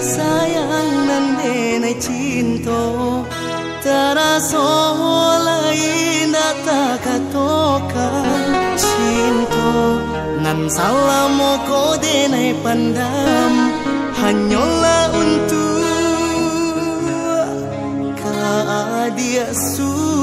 sayang nan denai cinto Taraso lain takatokan cinto Nan salamo ko denai pandam Hanyola untuk dia surah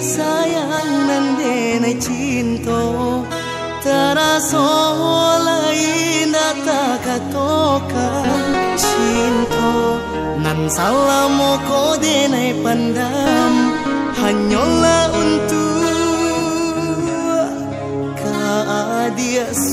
sayang nan denai cinto Taraso lain takatokan cinto. Nan salamo ko denai pandam. Hanyola untuk ka dia su